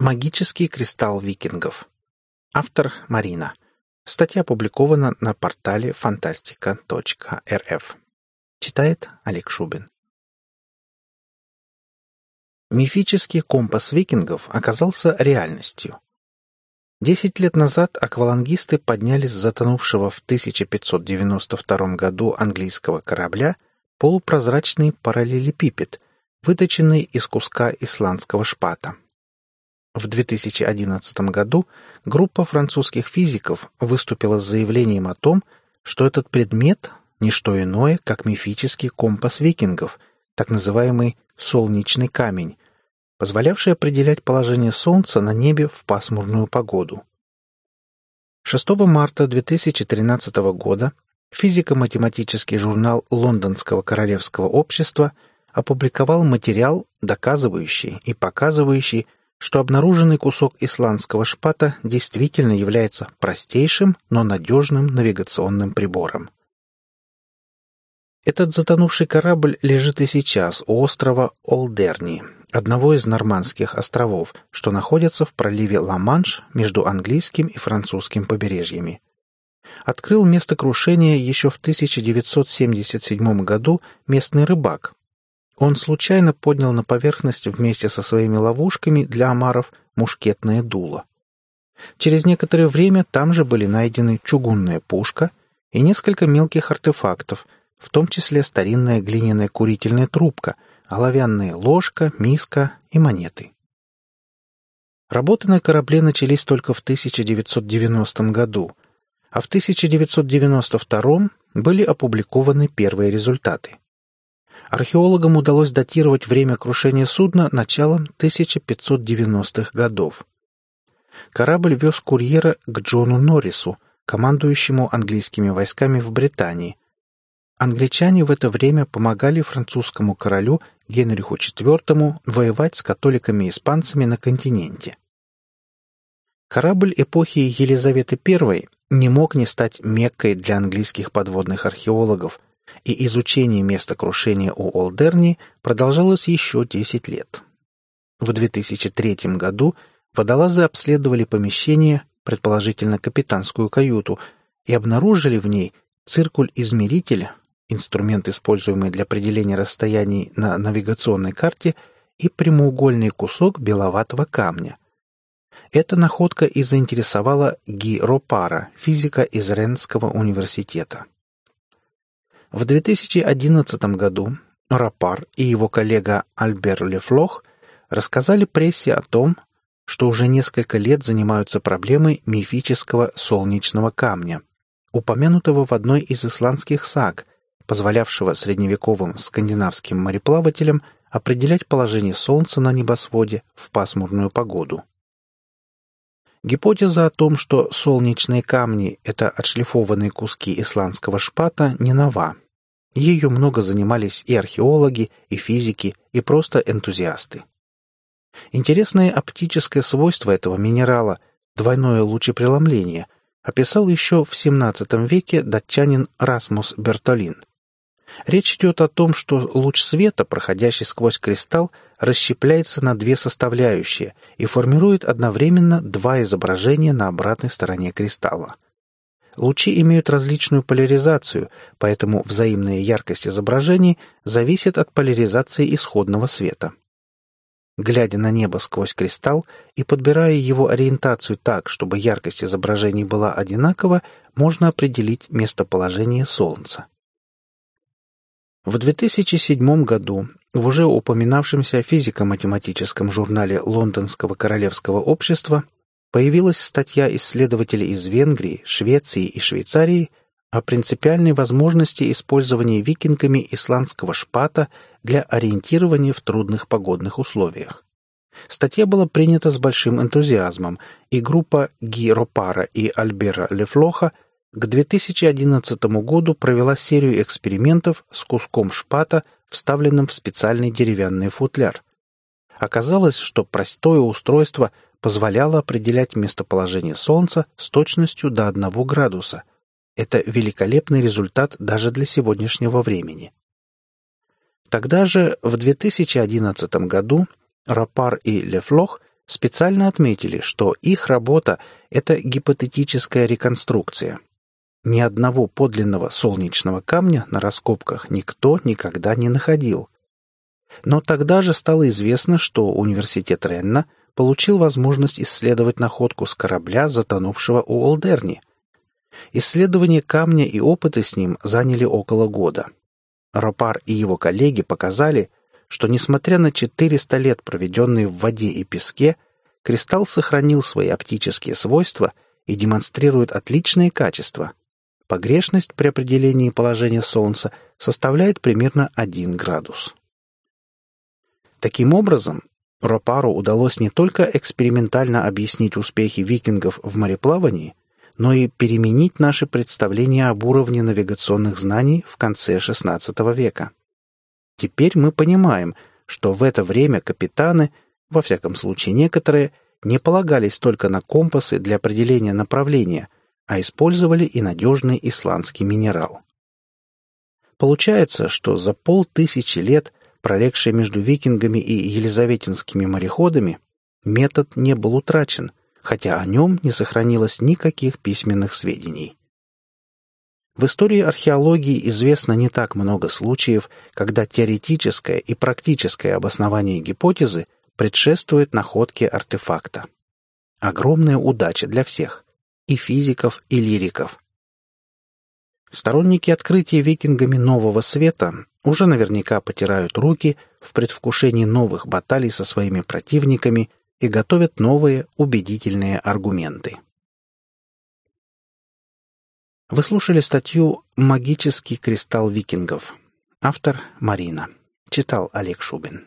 Магический кристалл викингов. Автор Марина. Статья опубликована на портале фантастика.рф. Читает Олег Шубин. Мифический компас викингов оказался реальностью. Десять лет назад аквалангисты подняли с затонувшего в 1592 году английского корабля полупрозрачный параллелепипед, выточенный из куска исландского шпата. В 2011 году группа французских физиков выступила с заявлением о том, что этот предмет – не что иное, как мифический компас викингов, так называемый «солнечный камень», позволявший определять положение Солнца на небе в пасмурную погоду. 6 марта 2013 года физико-математический журнал Лондонского королевского общества опубликовал материал, доказывающий и показывающий, что обнаруженный кусок исландского шпата действительно является простейшим, но надежным навигационным прибором. Этот затонувший корабль лежит и сейчас у острова Олдерни, одного из Нормандских островов, что находится в проливе Ла-Манш между английским и французским побережьями. Открыл место крушения еще в 1977 году местный рыбак, он случайно поднял на поверхность вместе со своими ловушками для омаров мушкетное дуло. Через некоторое время там же были найдены чугунная пушка и несколько мелких артефактов, в том числе старинная глиняная курительная трубка, оловянная ложка, миска и монеты. Работы на корабле начались только в 1990 году, а в 1992 были опубликованы первые результаты археологам удалось датировать время крушения судна началом 1590-х годов. Корабль вез курьера к Джону Норрису, командующему английскими войсками в Британии. Англичане в это время помогали французскому королю Генриху IV воевать с католиками-испанцами на континенте. Корабль эпохи Елизаветы I не мог не стать меккой для английских подводных археологов – и изучение места крушения у Олдерни продолжалось еще 10 лет. В 2003 году водолазы обследовали помещение, предположительно капитанскую каюту, и обнаружили в ней циркуль-измеритель, инструмент, используемый для определения расстояний на навигационной карте, и прямоугольный кусок беловатого камня. Эта находка и заинтересовала Ги Ропара, физика из Ренского университета. В 2011 году Рапар и его коллега Альбер Лефлох рассказали прессе о том, что уже несколько лет занимаются проблемой мифического солнечного камня, упомянутого в одной из исландских саг, позволявшего средневековым скандинавским мореплавателям определять положение Солнца на небосводе в пасмурную погоду. Гипотеза о том, что солнечные камни — это отшлифованные куски исландского шпата, не нова. Ее много занимались и археологи, и физики, и просто энтузиасты. Интересное оптическое свойство этого минерала — двойное лучепреломление — описал еще в XVII веке датчанин Расмус Бертолин. Речь идет о том, что луч света, проходящий сквозь кристалл, расщепляется на две составляющие и формирует одновременно два изображения на обратной стороне кристалла. Лучи имеют различную поляризацию, поэтому взаимная яркость изображений зависит от поляризации исходного света. Глядя на небо сквозь кристалл и подбирая его ориентацию так, чтобы яркость изображений была одинакова, можно определить местоположение Солнца. В 2007 году в уже упоминавшемся физико-математическом журнале Лондонского королевского общества появилась статья исследователей из Венгрии, Швеции и Швейцарии о принципиальной возможности использования викингами исландского шпата для ориентирования в трудных погодных условиях. Статья была принята с большим энтузиазмом, и группа Ги Ропара и Альбера Лефлоха – к 2011 году провела серию экспериментов с куском шпата, вставленным в специальный деревянный футляр. Оказалось, что простое устройство позволяло определять местоположение Солнца с точностью до 1 градуса. Это великолепный результат даже для сегодняшнего времени. Тогда же, в 2011 году, Рапар и Лефлох специально отметили, что их работа — это гипотетическая реконструкция. Ни одного подлинного солнечного камня на раскопках никто никогда не находил. Но тогда же стало известно, что университет Ренна получил возможность исследовать находку с корабля, затонувшего у Олдерни. Исследование камня и опыты с ним заняли около года. Ропар и его коллеги показали, что, несмотря на 400 лет, проведенные в воде и песке, кристалл сохранил свои оптические свойства и демонстрирует отличные качества. Погрешность при определении положения Солнца составляет примерно 1 градус. Таким образом, Ропару удалось не только экспериментально объяснить успехи викингов в мореплавании, но и переменить наши представления об уровне навигационных знаний в конце XVI века. Теперь мы понимаем, что в это время капитаны, во всяком случае некоторые, не полагались только на компасы для определения направления, а использовали и надежный исландский минерал. Получается, что за полтысячи лет, пролегшие между викингами и елизаветинскими мореходами, метод не был утрачен, хотя о нем не сохранилось никаких письменных сведений. В истории археологии известно не так много случаев, когда теоретическое и практическое обоснование гипотезы предшествует находке артефакта. Огромная удача для всех – и физиков, и лириков. Сторонники открытия викингами нового света уже наверняка потирают руки в предвкушении новых баталий со своими противниками и готовят новые убедительные аргументы. Вы слушали статью «Магический кристалл викингов». Автор Марина. Читал Олег Шубин.